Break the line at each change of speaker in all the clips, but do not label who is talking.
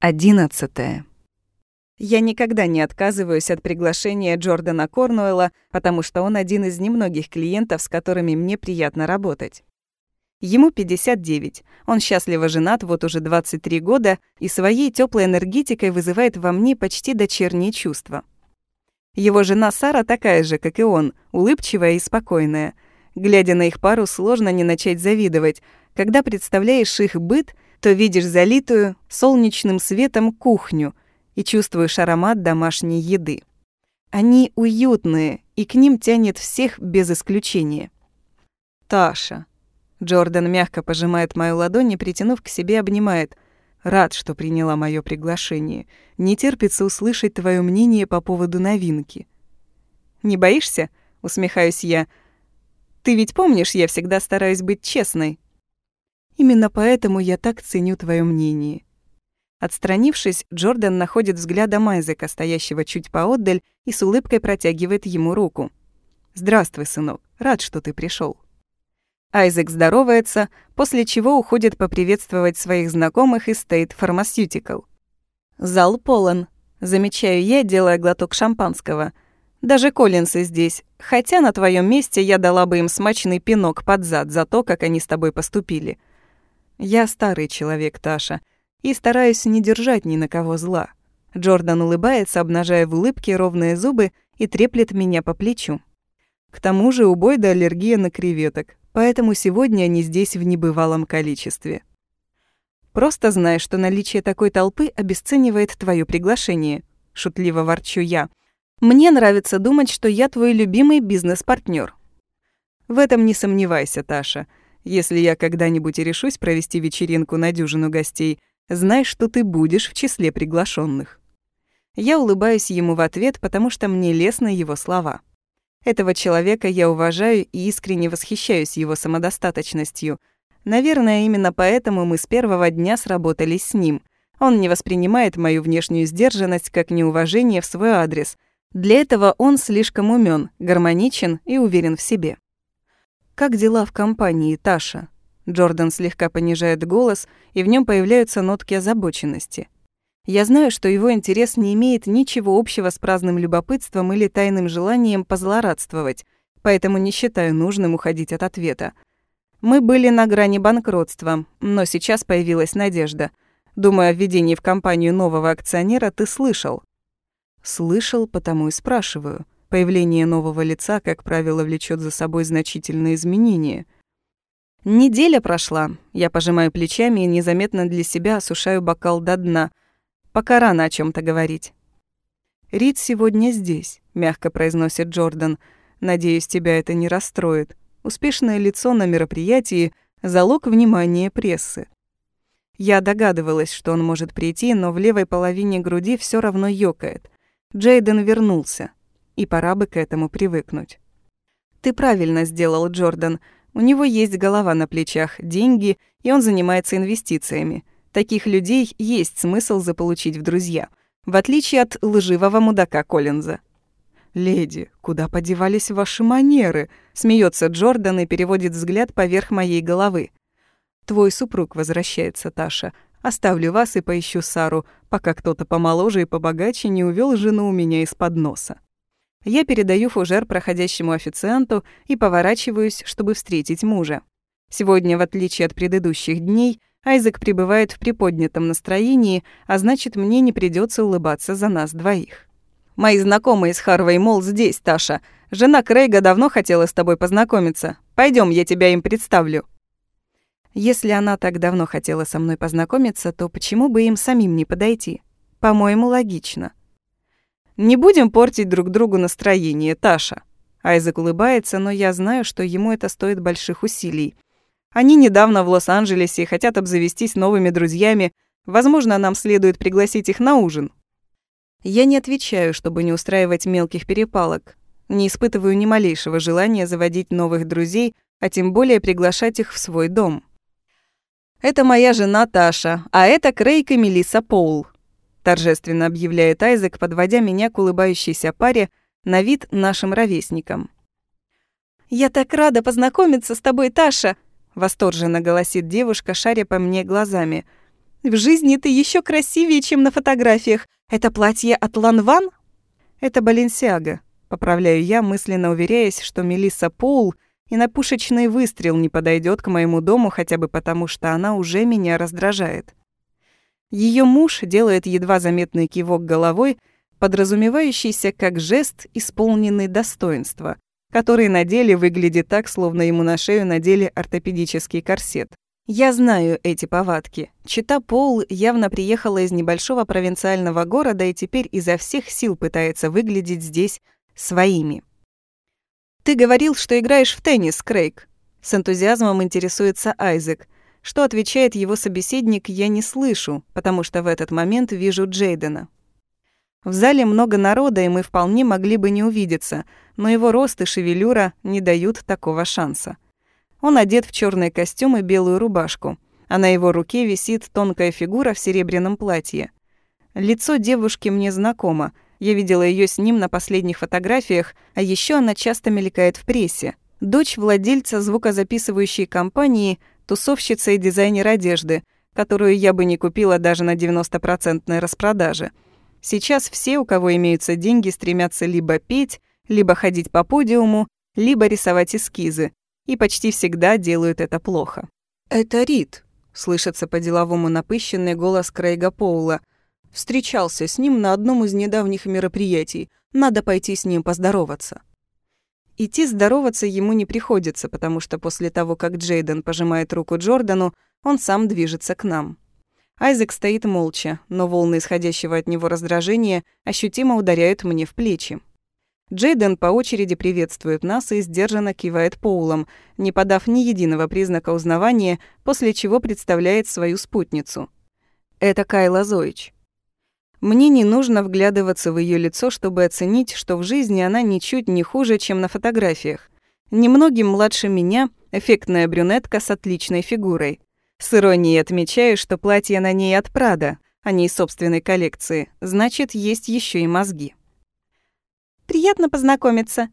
Одиннадцатое. Я никогда не отказываюсь от приглашения Джордана Корнуэлла, потому что он один из немногих клиентов, с которыми мне приятно работать. Ему 59, он счастливо женат вот уже 23 года и своей теплой энергетикой вызывает во мне почти дочерние чувства. Его жена Сара такая же, как и он, улыбчивая и спокойная. Глядя на их пару, сложно не начать завидовать. Когда представляешь их быт — то видишь залитую солнечным светом кухню и чувствуешь аромат домашней еды. Они уютные, и к ним тянет всех без исключения. «Таша». Джордан мягко пожимает мою ладонь и, притянув к себе, обнимает. «Рад, что приняла мое приглашение. Не терпится услышать твое мнение по поводу новинки». «Не боишься?» — усмехаюсь я. «Ты ведь помнишь, я всегда стараюсь быть честной». Именно поэтому я так ценю твое мнение». Отстранившись, Джордан находит взглядом Айзека, стоящего чуть поотдаль, и с улыбкой протягивает ему руку. «Здравствуй, сынок. Рад, что ты пришел. Айзек здоровается, после чего уходит поприветствовать своих знакомых из State Pharmaceutical. Зал полон. Замечаю я, делая глоток шампанского. Даже Коллинсы здесь, хотя на твоем месте я дала бы им смачный пинок под зад за то, как они с тобой поступили. Я старый человек, Таша, и стараюсь не держать ни на кого зла. Джордан улыбается, обнажая в улыбке ровные зубы и треплет меня по плечу. К тому же у Бойда аллергия на креветок, поэтому сегодня они здесь в небывалом количестве. Просто знай, что наличие такой толпы обесценивает твое приглашение. Шутливо ворчу я. Мне нравится думать, что я твой любимый бизнес-партнер. В этом не сомневайся, Таша. Если я когда-нибудь решусь провести вечеринку на дюжину гостей, знай, что ты будешь в числе приглашенных. Я улыбаюсь ему в ответ, потому что мне лестны его слова. Этого человека я уважаю и искренне восхищаюсь его самодостаточностью. Наверное, именно поэтому мы с первого дня сработались с ним. Он не воспринимает мою внешнюю сдержанность как неуважение в свой адрес. Для этого он слишком умен, гармоничен и уверен в себе. «Как дела в компании, Таша?» Джордан слегка понижает голос, и в нем появляются нотки озабоченности. Я знаю, что его интерес не имеет ничего общего с праздным любопытством или тайным желанием позлорадствовать, поэтому не считаю нужным уходить от ответа. Мы были на грани банкротства, но сейчас появилась надежда. Думаю, о введении в компанию нового акционера ты слышал. Слышал, потому и спрашиваю. Появление нового лица, как правило, влечет за собой значительные изменения. Неделя прошла. Я пожимаю плечами и незаметно для себя осушаю бокал до дна. Пока рано о чем то говорить. «Рид сегодня здесь», — мягко произносит Джордан. «Надеюсь, тебя это не расстроит. Успешное лицо на мероприятии — залог внимания прессы». Я догадывалась, что он может прийти, но в левой половине груди все равно ёкает. Джейден вернулся и пора бы к этому привыкнуть. Ты правильно сделал, Джордан. У него есть голова на плечах, деньги, и он занимается инвестициями. Таких людей есть смысл заполучить в друзья, в отличие от лживого мудака Коллинза. «Леди, куда подевались ваши манеры?» — смеется Джордан и переводит взгляд поверх моей головы. «Твой супруг возвращается, Таша. Оставлю вас и поищу Сару, пока кто-то помоложе и побогаче не увел жену у меня из-под носа». Я передаю фужер проходящему официанту и поворачиваюсь, чтобы встретить мужа. Сегодня, в отличие от предыдущих дней, Айзек пребывает в приподнятом настроении, а значит, мне не придется улыбаться за нас двоих. «Мои знакомые из Харвей Молл здесь, Таша. Жена Крейга давно хотела с тобой познакомиться. Пойдем, я тебя им представлю». Если она так давно хотела со мной познакомиться, то почему бы им самим не подойти? По-моему, логично. Не будем портить друг другу настроение, Таша. Айзек улыбается, но я знаю, что ему это стоит больших усилий. Они недавно в Лос-Анджелесе и хотят обзавестись новыми друзьями. Возможно, нам следует пригласить их на ужин. Я не отвечаю, чтобы не устраивать мелких перепалок. Не испытываю ни малейшего желания заводить новых друзей, а тем более приглашать их в свой дом. Это моя жена Таша, а это Крейг и Мелисса Поул торжественно объявляет Айзек, подводя меня к улыбающейся паре, на вид нашим ровесникам. «Я так рада познакомиться с тобой, Таша!» — восторженно голосит девушка, шаря по мне глазами. В жизни ты еще красивее, чем на фотографиях. Это платье от Ланван? Это Баленсиага. Поправляю я, мысленно уверяясь, что Мелисса Поул и на пушечный выстрел не подойдет к моему дому хотя бы потому, что она уже меня раздражает. Ее муж делает едва заметный кивок головой, подразумевающийся как жест, исполненный достоинства, который на деле выглядит так, словно ему на шею надели ортопедический корсет. Я знаю эти повадки. Чита Пол явно приехала из небольшого провинциального города и теперь изо всех сил пытается выглядеть здесь своими. «Ты говорил, что играешь в теннис, Крейг». С энтузиазмом интересуется Айзек. Что отвечает его собеседник, я не слышу, потому что в этот момент вижу Джейдена. В зале много народа, и мы вполне могли бы не увидеться, но его рост и шевелюра не дают такого шанса. Он одет в черный костюм и белую рубашку, а на его руке висит тонкая фигура в серебряном платье. Лицо девушки мне знакомо. Я видела ее с ним на последних фотографиях, а еще она часто мелькает в прессе. Дочь владельца звукозаписывающей компании, тусовщица и дизайнер одежды, которую я бы не купила даже на 90% распродаже. Сейчас все, у кого имеются деньги, стремятся либо петь, либо ходить по подиуму, либо рисовать эскизы, и почти всегда делают это плохо. «Это Рид», — слышится по-деловому напыщенный голос Крейга Поула. «Встречался с ним на одном из недавних мероприятий. Надо пойти с ним поздороваться». Идти здороваться ему не приходится, потому что после того, как Джейден пожимает руку Джордану, он сам движется к нам. Айзек стоит молча, но волны исходящего от него раздражения ощутимо ударяют мне в плечи. Джейден по очереди приветствует нас и сдержанно кивает Поулом, не подав ни единого признака узнавания, после чего представляет свою спутницу. Это Кайла Зоич. Мне не нужно вглядываться в ее лицо, чтобы оценить, что в жизни она ничуть не хуже, чем на фотографиях. Немногим младше меня, эффектная брюнетка с отличной фигурой. С иронией отмечаю, что платье на ней от Прада, а не из собственной коллекции, значит, есть еще и мозги. Приятно познакомиться».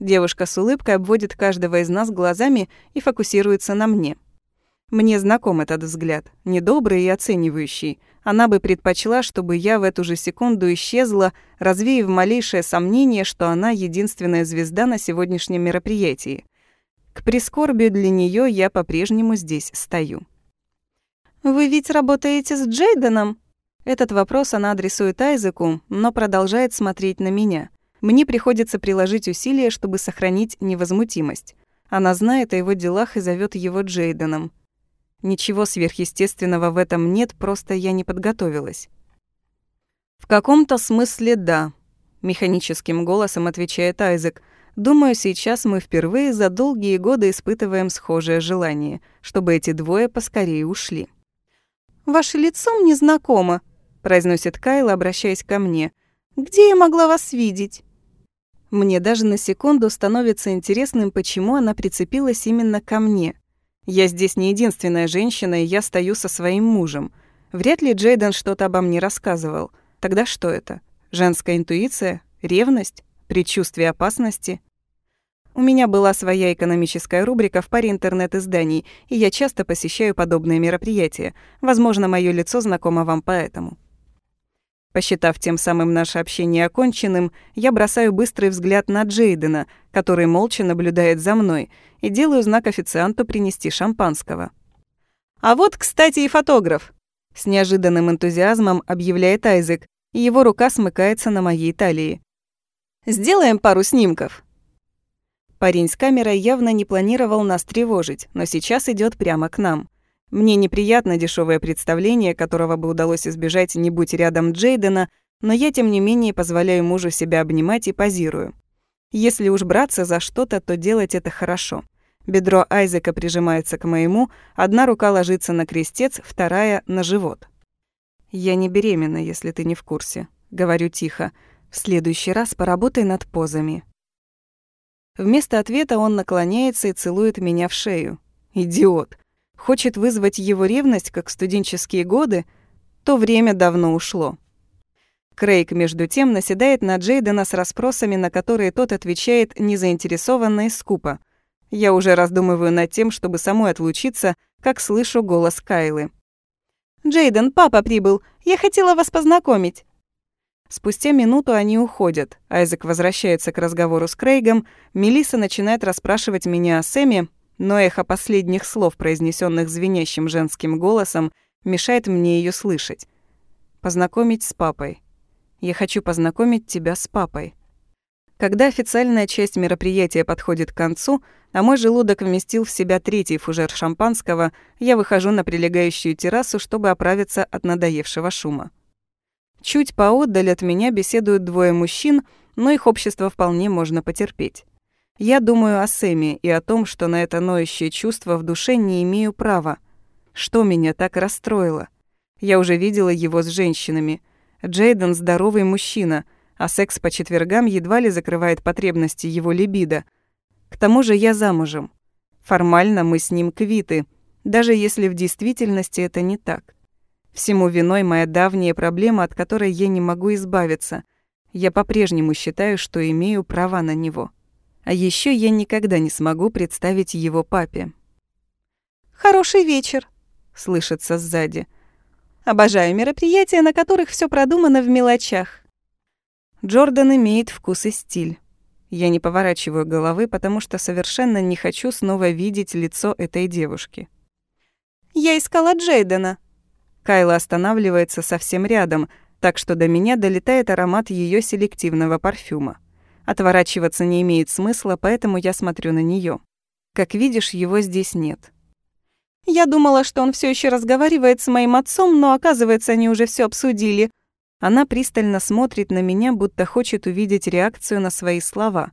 Девушка с улыбкой обводит каждого из нас глазами и фокусируется на мне. Мне знаком этот взгляд, недобрый и оценивающий. Она бы предпочла, чтобы я в эту же секунду исчезла, развеяв малейшее сомнение, что она единственная звезда на сегодняшнем мероприятии. К прискорбию для нее я по-прежнему здесь стою. «Вы ведь работаете с Джейденом?» Этот вопрос она адресует Айзеку, но продолжает смотреть на меня. Мне приходится приложить усилия, чтобы сохранить невозмутимость. Она знает о его делах и зовет его Джейденом. Ничего сверхъестественного в этом нет, просто я не подготовилась. «В каком-то смысле да», — механическим голосом отвечает Айзек. «Думаю, сейчас мы впервые за долгие годы испытываем схожее желание, чтобы эти двое поскорее ушли». «Ваше лицо мне знакомо», — произносит Кайла, обращаясь ко мне. «Где я могла вас видеть?» Мне даже на секунду становится интересным, почему она прицепилась именно ко мне. Я здесь не единственная женщина, и я стою со своим мужем. Вряд ли Джейден что-то обо мне рассказывал. Тогда что это? Женская интуиция? Ревность? Предчувствие опасности? У меня была своя экономическая рубрика в паре интернет-изданий, и я часто посещаю подобные мероприятия. Возможно, мое лицо знакомо вам поэтому. Посчитав тем самым наше общение оконченным, я бросаю быстрый взгляд на Джейдена, который молча наблюдает за мной, и делаю знак официанту принести шампанского. «А вот, кстати, и фотограф!» С неожиданным энтузиазмом объявляет Айзек, и его рука смыкается на моей талии. «Сделаем пару снимков!» Парень с камерой явно не планировал нас тревожить, но сейчас идет прямо к нам. Мне неприятно дешевое представление, которого бы удалось избежать, не будь рядом Джейдена, но я, тем не менее, позволяю мужу себя обнимать и позирую. Если уж браться за что-то, то делать это хорошо. Бедро Айзека прижимается к моему, одна рука ложится на крестец, вторая — на живот. «Я не беременна, если ты не в курсе», — говорю тихо. «В следующий раз поработай над позами». Вместо ответа он наклоняется и целует меня в шею. Идиот. Хочет вызвать его ревность, как студенческие годы, то время давно ушло. Крейг, между тем, наседает на Джейдена с расспросами, на которые тот отвечает незаинтересованно и скупо. Я уже раздумываю над тем, чтобы самой отлучиться, как слышу голос Кайлы. Джейден, папа прибыл. Я хотела вас познакомить». Спустя минуту они уходят. Айзек возвращается к разговору с Крейгом. Мелисса начинает расспрашивать меня о Сэме, но эхо последних слов, произнесенных звенящим женским голосом, мешает мне ее слышать. «Познакомить с папой. Я хочу познакомить тебя с папой». Когда официальная часть мероприятия подходит к концу, а мой желудок вместил в себя третий фужер шампанского, я выхожу на прилегающую террасу, чтобы оправиться от надоевшего шума. Чуть поотдаль от меня беседуют двое мужчин, но их общество вполне можно потерпеть. Я думаю о Сэме и о том, что на это ноющее чувство в душе не имею права. Что меня так расстроило? Я уже видела его с женщинами. Джейден – здоровый мужчина, а секс по четвергам едва ли закрывает потребности его либидо. К тому же я замужем. Формально мы с ним квиты, даже если в действительности это не так. Всему виной моя давняя проблема, от которой я не могу избавиться. Я по-прежнему считаю, что имею права на него. А еще я никогда не смогу представить его папе. «Хороший вечер», — слышится сзади. «Обожаю мероприятия, на которых все продумано в мелочах». Джордан имеет вкус и стиль. Я не поворачиваю головы, потому что совершенно не хочу снова видеть лицо этой девушки. «Я искала Джейдена», Кайла останавливается совсем рядом, так что до меня долетает аромат ее селективного парфюма. Отворачиваться не имеет смысла, поэтому я смотрю на нее. Как видишь, его здесь нет. Я думала, что он все еще разговаривает с моим отцом, но оказывается, они уже все обсудили. Она пристально смотрит на меня, будто хочет увидеть реакцию на свои слова.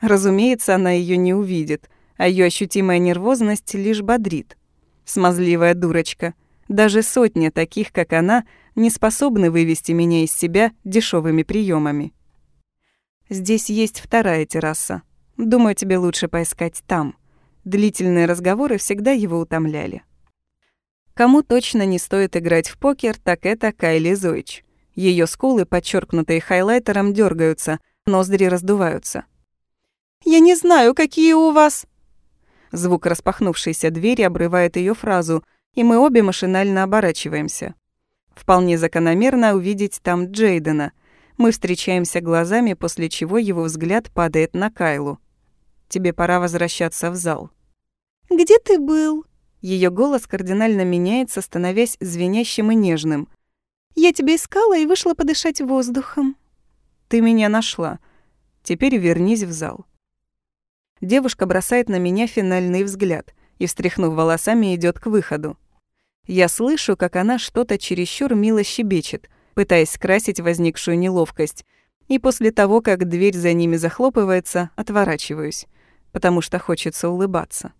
Разумеется, она ее не увидит, а ее ощутимая нервозность лишь бодрит. Смазливая дурочка — даже сотня таких, как она, не способны вывести меня из себя дешевыми приемами. Здесь есть вторая терраса. Думаю, тебе лучше поискать там. Длительные разговоры всегда его утомляли. Кому точно не стоит играть в покер, так это Кайли Зойч. Ее скулы, подчеркнутые хайлайтером, дергаются, ноздри раздуваются. «Я не знаю, какие у вас...» Звук распахнувшейся двери обрывает ее фразу — и мы обе машинально оборачиваемся. Вполне закономерно увидеть там Джейдена. Мы встречаемся глазами, после чего его взгляд падает на Кайлу. «Тебе пора возвращаться в зал». «Где ты был?» Ее голос кардинально меняется, становясь звенящим и нежным. «Я тебя искала и вышла подышать воздухом». «Ты меня нашла. Теперь вернись в зал». Девушка бросает на меня финальный взгляд и, встряхнув волосами, идет к выходу. Я слышу, как она что-то чересчур мило щебечет, пытаясь скрасить возникшую неловкость, и после того, как дверь за ними захлопывается, отворачиваюсь, потому что хочется улыбаться.